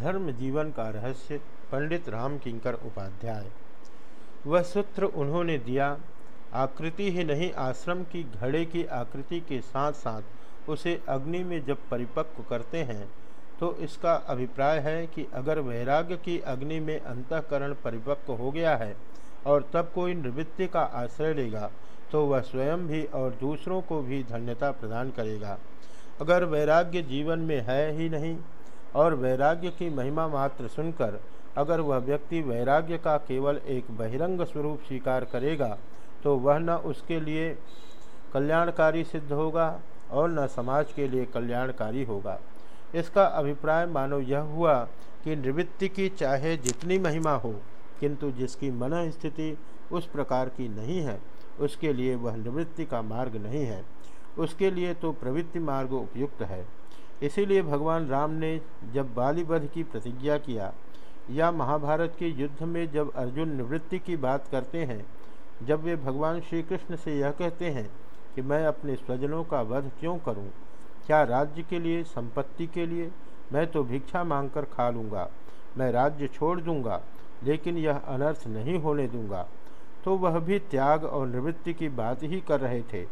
धर्म जीवन का रहस्य पंडित राम किंकर उपाध्याय। वह सूत्र उन्होंने दिया, आकृति ही नहीं, आश्रम की घड़े की आकृति के साथ साथ उसे अग्नि में जब परिपक्व करते हैं तो इसका अभिप्राय है कि अगर वैराग्य की अग्नि में अंतकरण परिपक्व हो गया है और तब कोई निवृत्ति का आश्रय लेगा तो वह स्वयं भी और दूसरों को भी धन्यता प्रदान करेगा। अगर वैराग्य जीवन में है ही नहीं और वैराग्य की महिमा मात्र सुनकर, अगर वह व्यक्ति वैराग्य का केवल एक बहिरंग स्वरूप स्वीकार करेगा तो वह न उसके लिए कल्याणकारी सिद्ध होगा और न समाज के लिए कल्याणकारी होगा। इसका अभिप्राय मानो यह हुआ कि निवृत्ति की चाहे जितनी महिमा हो, किंतु जिसकी मन स्थिति उस प्रकार की नहीं है, उसके लिए वह निवृत्ति का मार्ग नहीं है। उसके लिए तो प्रवृत्ति मार्ग उपयुक्त है। इसीलिए भगवान राम ने जब बालीवध की प्रतिज्ञा किया, या महाभारत के युद्ध में जब अर्जुन निवृत्ति की बात करते हैं, जब वे भगवान श्री कृष्ण से यह कहते हैं कि मैं अपने स्वजनों का वध क्यों करूँ? क्या राज्य के लिए, संपत्ति के लिए मैं तो भिक्षा मांगकर खा लूँगा, मैं राज्य छोड़ दूँगा, लेकिन यह अनर्थ नहीं होने दूँगा तो वह भी त्याग और निवृत्ति की बात ही कर रहे थे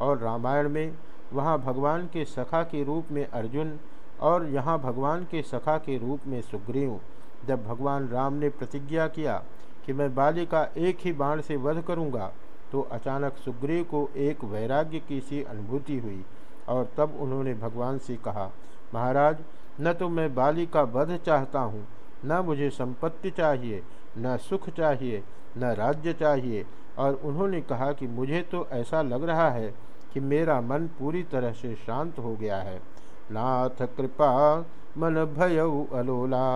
और रामायण में वहाँ भगवान के सखा के रूप में अर्जुन और यहाँ भगवान के सखा के रूप में सुग्रीव। जब भगवान राम ने प्रतिज्ञा किया कि मैं बाली का एक ही बाण से वध करूँगा तो अचानक सुग्रीव को एक वैराग्य की सी अनुभूति हुई और तब उन्होंने भगवान से कहा, महाराज, न तो मैं बाली का वध चाहता हूँ, न मुझे संपत्ति चाहिए, न सुख चाहिए, न राज्य चाहिए। और उन्होंने कहा कि मुझे तो ऐसा लग रहा है कि मेरा मन पूरी तरह से शांत हो गया है। नाथ कृपा, मन भय अलोला।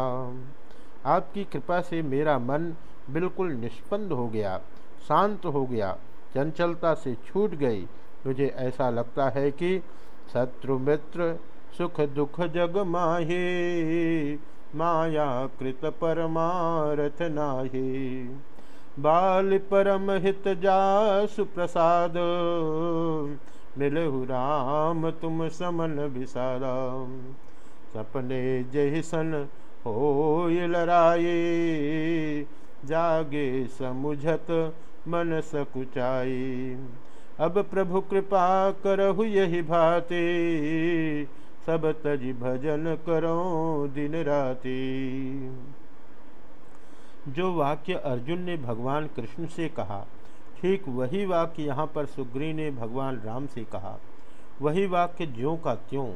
आपकी कृपा से मेरा मन बिल्कुल निष्पन्द हो गया, शांत हो गया, चंचलता से छूट गई। मुझे ऐसा लगता है कि शत्रु मित्र, सुख दुख जग माहे माया कृत परमारथ नाहे। बाल परम हित जासु प्रसाद। मिलहु राम, तुम समन विसारा। सपने जय सन हो लड़ाए जागे समुझत मन सकुचाई। अब प्रभु कृपा करहु यही भाते, सब तज भजन करो दिन राती। जो वाक्य अर्जुन ने भगवान कृष्ण से कहा, ठीक वही वाक्य यहाँ पर सुग्री ने भगवान राम से कहा। वही वाक्य ज्यों का त्यों,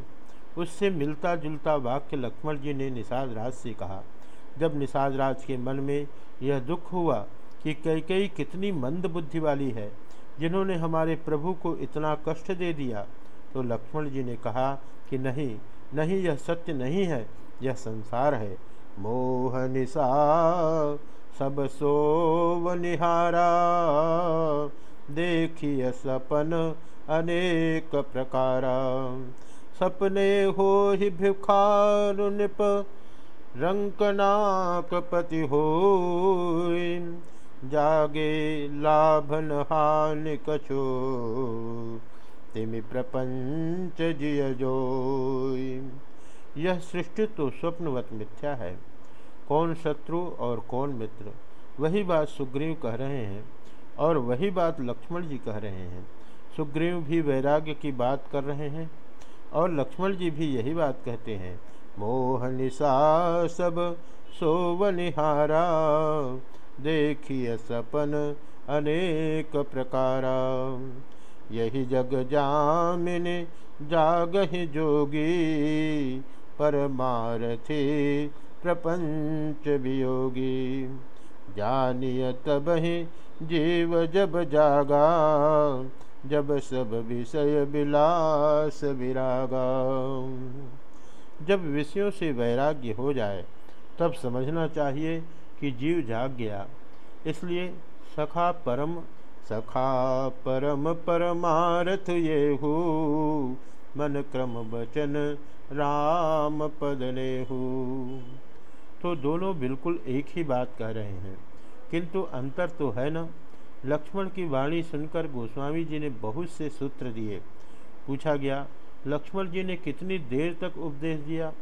उससे मिलता जुलता वाक्य लक्ष्मण जी ने निषाद राज से कहा। जब निषाद राज के मन में यह दुख हुआ कि कई कई कितनी मंद बुद्धि वाली है, जिन्होंने हमारे प्रभु को इतना कष्ट दे दिया तो लक्ष्मण जी ने कहा कि नहीं नहीं यह सत्य नहीं है, यह संसार है। मोह निशा सब सोव निहारा। देखिए सपन अनेक प्रकार। सपने हो ही भिखार निप रंकनाक पति हो जागे लाभन हानि कछो, तिमि प्रपंच जिय जो यह सृष्टि तो स्वप्नवत मिथ्या है। कौन शत्रु और कौन मित्र? वही बात सुग्रीव कह रहे हैं और वही बात लक्ष्मण जी कह रहे हैं। सुग्रीव भी वैराग्य की बात कर रहे हैं और लक्ष्मण जी भी यही बात कहते हैं। मोह निशा सब सोवनिहारा देखिए सपन अनेक प्रकारा। यही जग जामिन जागहि जोगी परमारथी प्रपंच वियोगी। जानिय ही जीव जब जागा, जब सब विषय विलास विरागा। जब विषयों से वैराग्य हो जाए, तब समझना चाहिए कि जीव जाग गया। इसलिए सखा परम सखा परम परमारथ ये हो। मन क्रम बचन राम पद ने तो दोनों बिल्कुल एक ही बात कह रहे हैं, किंतु अंतर तो है ना? लक्ष्मण की वाणी सुनकर गोस्वामी जी ने बहुत से सूत्र दिए। पूछा गया, लक्ष्मण जी ने कितनी देर तक उपदेश दिया?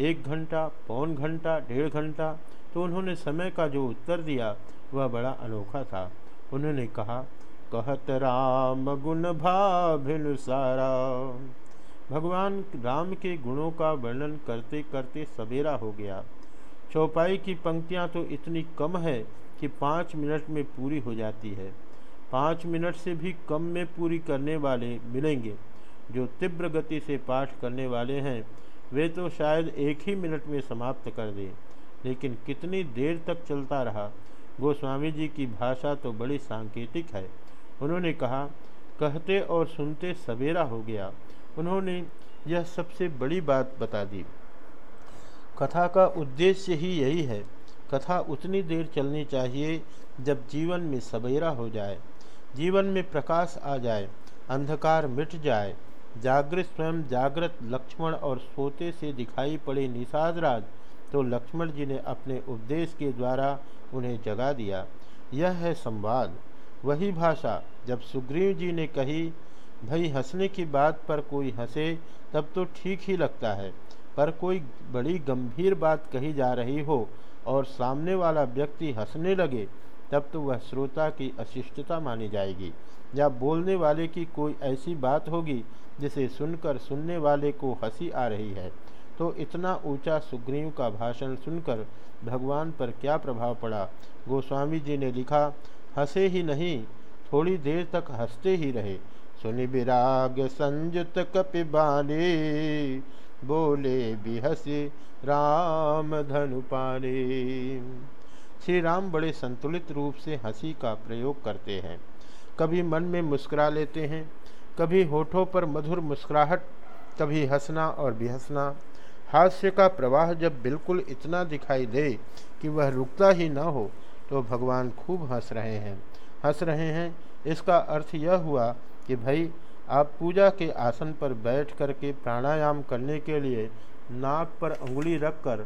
एक घंटा, पौन घंटा, डेढ़ घंटा? तो उन्होंने समय का जो उत्तर दिया, वह बड़ा अनोखा था। उन्होंने कहा, कहत राम गुण भाभिनुसारा भगवान राम के गुणों का वर्णन करते करते सवेरा हो गया। चौपाई की पंक्तियाँ तो इतनी कम है कि पाँच मिनट में पूरी हो जाती है। पाँच मिनट से भी कम में पूरी करने वाले मिलेंगे। जो तीव्र गति से पाठ करने वाले हैं, वे तो शायद एक ही मिनट में समाप्त कर दें। लेकिन कितनी देर तक चलता रहा, गोस्वामी जी की भाषा तो बड़ी सांकेतिक है। उन्होंने कहा, कहते और सुनते सवेरा हो गया। उन्होंने यह सबसे बड़ी बात बता दी। कथा का उद्देश्य ही यही है, कथा उतनी देर चलनी चाहिए जब जीवन में सवेरा हो जाए, जीवन में प्रकाश आ जाए, अंधकार मिट जाए, जागृत स्वयं जागृत लक्ष्मण और सोते से दिखाई पड़े निषाद राज तो लक्ष्मण जी ने अपने उपदेश के द्वारा उन्हें जगा दिया। यह है संवाद। वही भाषा जब सुग्रीव जी ने कही भाई हंसने की बात पर कोई हंसे, तब तो ठीक ही लगता है। पर कोई बड़ी गंभीर बात कही जा रही हो और सामने वाला व्यक्ति हंसने लगे, तब तो वह श्रोता की अशिष्टता मानी जाएगी। या बोलने वाले की कोई ऐसी बात होगी जिसे सुनकर सुनने वाले को हँसी आ रही है? तो इतना ऊँचा सुग्रीव का भाषण सुनकर भगवान पर क्या प्रभाव पड़ा? गोस्वामी जी ने लिखा, हंसे ही नहीं, थोड़ी देर तक हँसते ही रहे। सुनि विराग संयुत कपिबाले बोले बिहसी राम धनु पाले। श्री राम बड़े संतुलित रूप से हँसी का प्रयोग करते हैं। कभी मन में मुस्कुरा लेते हैं, कभी होठों पर मधुर मुस्कुराहट, कभी हंसना और बिहसना। हास्य का प्रवाह जब बिल्कुल इतना दिखाई दे कि वह रुकता ही ना हो तो भगवान खूब हंस रहे हैं। हंस रहे हैं, इसका अर्थ यह हुआ कि भाई, आप पूजा के आसन पर बैठ कर के प्राणायाम करने के लिए नाक पर उंगली रखकर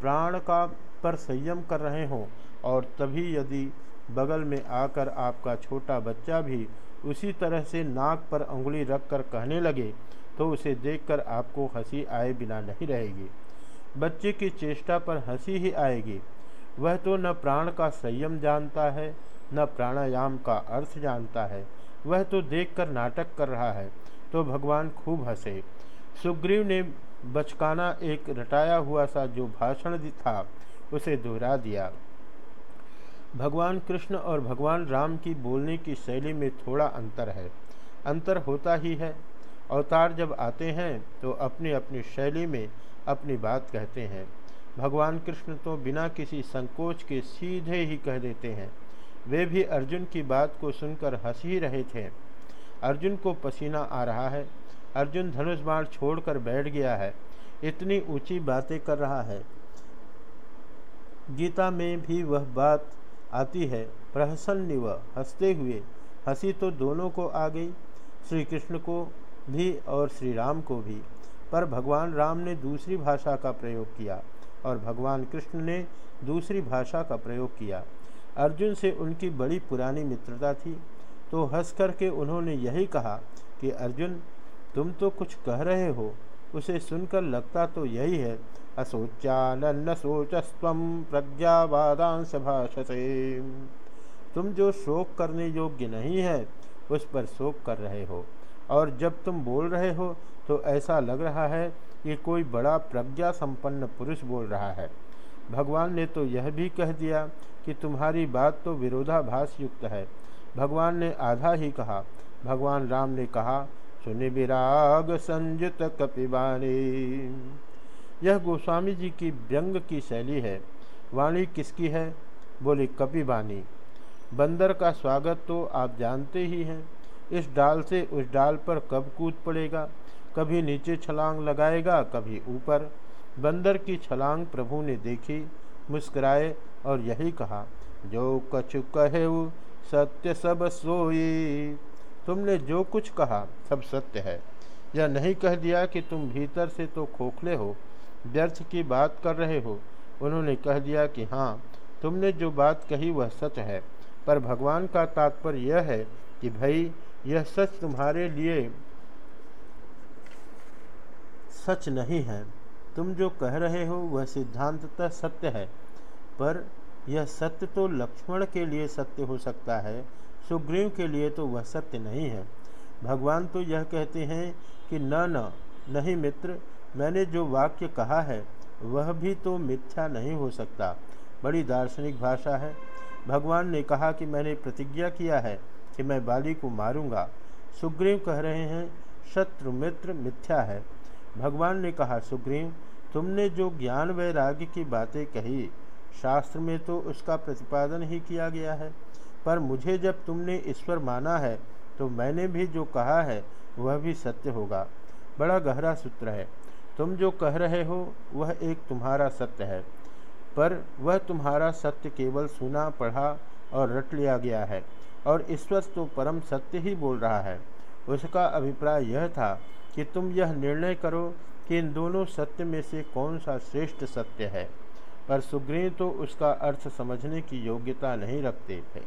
प्राण का पर संयम कर रहे हों और तभी यदि बगल में आकर आपका छोटा बच्चा भी उसी तरह से नाक पर उंगली रखकर कहने लगे तो उसे देखकर आपको हँसी आए बिना नहीं रहेगी। बच्चे की चेष्टा पर हँसी ही आएगी। वह तो न प्राण का संयम जानता है, न प्राणायाम का अर्थ जानता है। वह तो देखकर नाटक कर रहा है तो भगवान खूब हंसे। सुग्रीव ने बचकाना एक रटाया हुआ सा जो भाषण था, उसे दोहरा दिया। भगवान कृष्ण और भगवान राम की बोलने की शैली में थोड़ा अंतर है। अंतर होता ही है। अवतार जब आते हैं तो अपनी अपनी शैली में अपनी बात कहते हैं। भगवान कृष्ण तो बिना किसी संकोच के सीधे ही कह देते हैं। वे भी अर्जुन की बात को सुनकर हंस ही रहे थे। अर्जुन को पसीना आ रहा है। अर्जुन धनुष बाण छोड़कर बैठ गया है। इतनी ऊँची बातें कर रहा है। गीता में भी वह बात आती है। प्रहसन व हँसते हुए हँसी तो दोनों को आ गई श्री कृष्ण को भी और श्री राम को भी। पर भगवान राम ने दूसरी भाषा का प्रयोग किया और भगवान कृष्ण ने दूसरी भाषा का प्रयोग किया। अर्जुन से उनकी बड़ी पुरानी मित्रता थी तो हंस करके उन्होंने यही कहा कि, अर्जुन, तुम तो कुछ कह रहे हो। उसे सुनकर लगता तो यही है असोचानन्न सोचस्व प्रज्ञावादांश भाषसे। तुम जो शोक करने योग्य नहीं है, उस पर शोक कर रहे हो। और जब तुम बोल रहे हो तो ऐसा लग रहा है कि कोई बड़ा प्रज्ञा संपन्न पुरुष बोल रहा है। भगवान ने तो यह भी कह दिया कि तुम्हारी बात तो विरोधाभास युक्त है। भगवान ने आधा ही कहा। भगवान राम ने कहा, सुनि विराग संयुत कपिवाणी। यह गोस्वामी जी की व्यंग की शैली है। वाणी किसकी है? बोली कपिवाणी। बंदर का स्वागत तो आप जानते ही हैं। इस डाल से उस डाल पर कब कूद पड़ेगा? कभी नीचे छलांग लगाएगा, कभी ऊपर। बंदर की छलांग प्रभु ने देखी, मुस्कुराए और यही कहा, जो कछु कहे सत्य सब सोई। तुमने जो कुछ कहा, सब सत्य है। यह नहीं कह दिया कि तुम भीतर से तो खोखले हो, व्यर्थ की बात कर रहे हो। उन्होंने कह दिया कि हाँ तुमने जो बात कही वह सच है। पर भगवान का तात्पर्य यह है कि भाई, यह सच तुम्हारे लिए सच नहीं है। तुम जो कह रहे हो वह सिद्धांततः सत्य है। पर यह सत्य तो लक्ष्मण के लिए सत्य हो सकता है, सुग्रीव के लिए तो वह सत्य नहीं है। भगवान तो यह कहते हैं कि, न न, नहीं मित्र, मैंने जो वाक्य कहा है, वह भी तो मिथ्या नहीं हो सकता। बड़ी दार्शनिक भाषा है। भगवान ने कहा कि मैंने प्रतिज्ञा किया है कि मैं बाली को मारूँगा। सुग्रीव कह रहे हैं, शत्रु मित्र मिथ्या है। भगवान ने कहा, सुग्रीव, तुमने जो ज्ञान वैराग्य की बातें कही, शास्त्र में तो उसका प्रतिपादन ही किया गया है। पर मुझे जब तुमने ईश्वर माना है तो मैंने भी जो कहा है, वह भी सत्य होगा। बड़ा गहरा सूत्र है। तुम जो कह रहे हो, वह एक तुम्हारा सत्य है। पर वह तुम्हारा सत्य केवल सुना, पढ़ा और रट लिया गया है, और ईश्वर तो परम सत्य ही बोल रहा है। उसका अभिप्राय यह था कि तुम यह निर्णय करो कि इन दोनों सत्य में से कौन सा श्रेष्ठ सत्य है। पर सुग्रीव तो उसका अर्थ समझने की योग्यता नहीं रखते थे।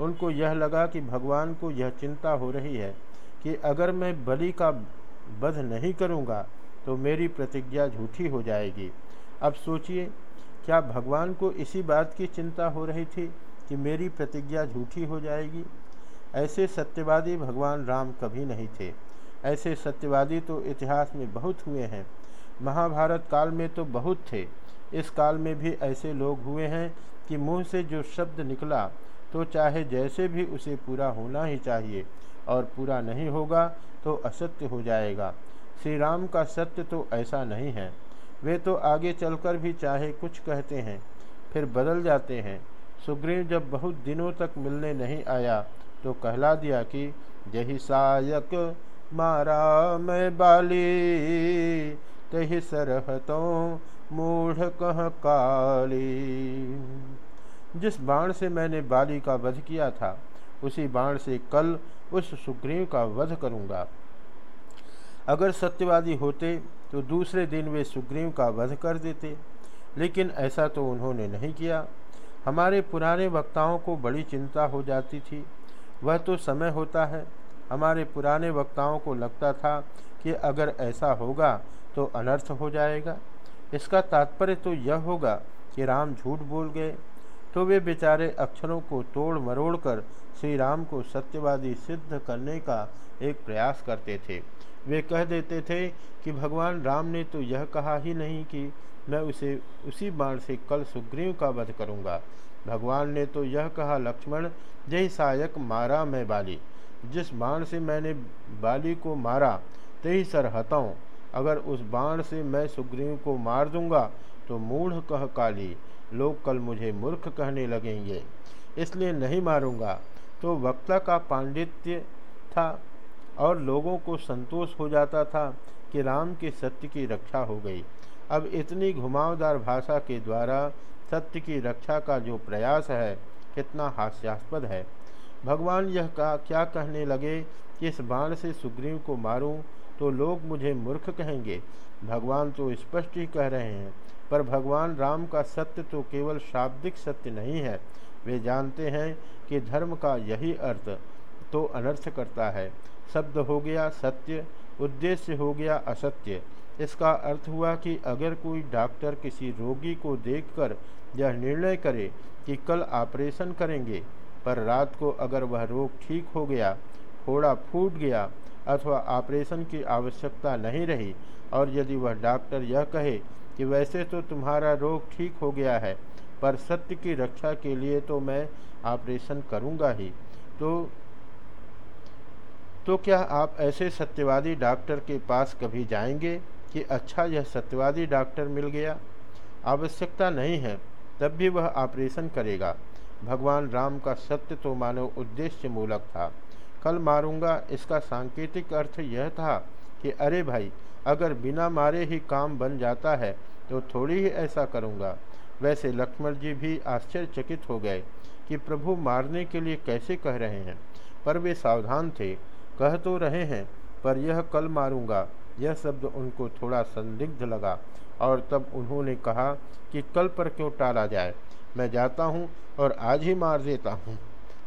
उनको यह लगा कि भगवान को यह चिंता हो रही है कि अगर मैं बलि का वध नहीं करूँगा तो मेरी प्रतिज्ञा झूठी हो जाएगी। अब सोचिए, क्या भगवान को इसी बात की चिंता हो रही थी कि मेरी प्रतिज्ञा झूठी हो जाएगी? ऐसे सत्यवादी भगवान राम कभी नहीं थे। ऐसे सत्यवादी तो इतिहास में बहुत हुए हैं। महाभारत काल में तो बहुत थे। इस काल में भी ऐसे लोग हुए हैं कि मुँह से जो शब्द निकला तो चाहे जैसे भी उसे पूरा होना ही चाहिए और पूरा नहीं होगा तो असत्य हो जाएगा। श्री राम का सत्य तो ऐसा नहीं है। वे तो आगे चलकर भी चाहे कुछ कहते हैं, फिर बदल जाते हैं। सुग्रीव जब बहुत दिनों तक मिलने नहीं आया तो कहला दिया कि यही सायक मारा मैं बाली। तही सरहतों मूढ़ कह काली। जिस बाण से मैंने बाली का वध किया था, उसी बाण से कल उस सुग्रीव का वध करूँगा। अगर सत्यवादी होते तो दूसरे दिन वे सुग्रीव का वध कर देते। लेकिन ऐसा तो उन्होंने नहीं किया। हमारे पुराने वक्ताओं को बड़ी चिंता हो जाती थी। वह तो समय होता है। हमारे पुराने वक्ताओं को लगता था कि अगर ऐसा होगा तो अनर्थ हो जाएगा। इसका तात्पर्य तो यह होगा कि राम झूठ बोल गए तो वे बेचारे अक्षरों को तोड़ मरोड़ कर श्री राम को सत्यवादी सिद्ध करने का एक प्रयास करते थे। वे कह देते थे कि भगवान राम ने तो यह कहा ही नहीं कि मैं उसे उसी बाण से कल सुग्रीव का वध करूँगा। भगवान ने तो यह कहा, लक्ष्मण, जय सायक मारा मैं बाली। जिस बाण से मैंने बाली को मारा तही सर हताऊँ अगर उस बाण से मैं सुग्रीव को मार दूँगा तो मूढ़ कह काली, लोग कल मुझे मूर्ख कहने लगेंगे। इसलिए नहीं मारूँगा। तो वक्ता का पांडित्य था और लोगों को संतोष हो जाता था कि राम के सत्य की रक्षा हो गई। अब इतनी घुमावदार भाषा के द्वारा सत्य की रक्षा का जो प्रयास है, कितना हास्यास्पद है। भगवान यह का, क्या कहने लगे कि इस बाण से सुग्रीव को मारूं तो लोग मुझे मूर्ख कहेंगे। भगवान तो स्पष्ट ही कह रहे हैं, पर भगवान राम का सत्य तो केवल शाब्दिक सत्य नहीं है। वे जानते हैं कि धर्म का यही अर्थ तो अनर्थ करता है। शब्द हो गया सत्य, उद्देश्य हो गया असत्य। इसका अर्थ हुआ कि अगर कोई डॉक्टर किसी रोगी को देखकर यह निर्णय करे कि कल ऑपरेशन करेंगे पर रात को अगर वह रोग ठीक हो गया, फोड़ा फूट गया अथवा ऑपरेशन की आवश्यकता नहीं रही और यदि वह डॉक्टर यह कहे कि वैसे तो तुम्हारा रोग ठीक हो गया है, पर सत्य की रक्षा के लिए तो मैं ऑपरेशन करूँगा ही तो तो क्या आप ऐसे सत्यवादी डॉक्टर के पास कभी जाएँगे कि अच्छा यह सत्यवादी डॉक्टर मिल गया? आवश्यकता नहीं है, तब भी वह ऑपरेशन करेगा। भगवान राम का सत्य तो मानव उद्देश्य मूलक था। कल मारूँगा, इसका सांकेतिक अर्थ यह था कि अरे भाई, अगर बिना मारे ही काम बन जाता है तो थोड़ी ही ऐसा करूँगा। वैसे लक्ष्मण जी भी आश्चर्यचकित हो गए कि प्रभु मारने के लिए कैसे कह रहे हैं। पर वे सावधान थे। कह तो रहे हैं, पर यह कल मारूँगा। यह शब्द उनको थोड़ा संदिग्ध लगा और तब उन्होंने कहा कि कल पर क्यों टाला जाए? मैं जाता हूँ और आज ही मार देता हूँ।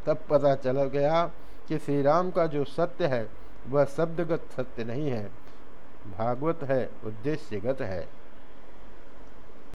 तब पता चला गया कि श्री राम का जो सत्य है, वह शब्दगत सत्य नहीं है। भागवत है, उद्देश्यगत है।